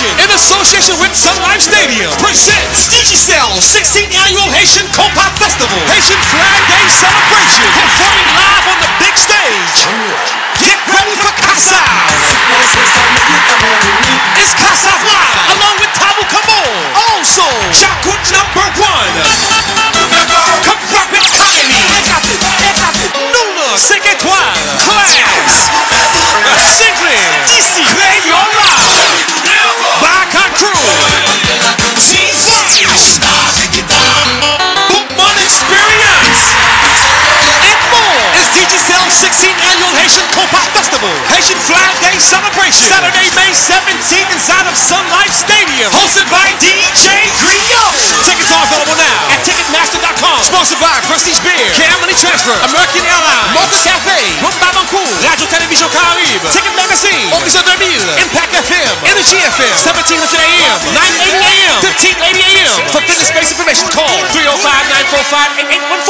In association with Sun Life Stadium presents Digicel 16th Annual Haitian Compa Festival Haitian Flag Day Celebration performing live on the big stage. Get ready for Casa. It's Casa Live along with Tabou Combo. Also, Jakut number one. Haitian Compa Festival. Haitian Flag Day Celebration. Saturday, May 17th inside of Sun Life Stadium. Hosted by DJ Griot. Tickets are available now at Ticketmaster.com. Sponsored by Prestige Beer, Cam Money Transfer, American Airlines, Mocha Cafe, Rhum Barbancourt, Radio Télévision Caraïbe, Ticket Magazine, Horizon 2000, Impact FM, Energy FM, 1700 AM, 980 AM, 1580 AM. For fitness space information, call 305 945 8814.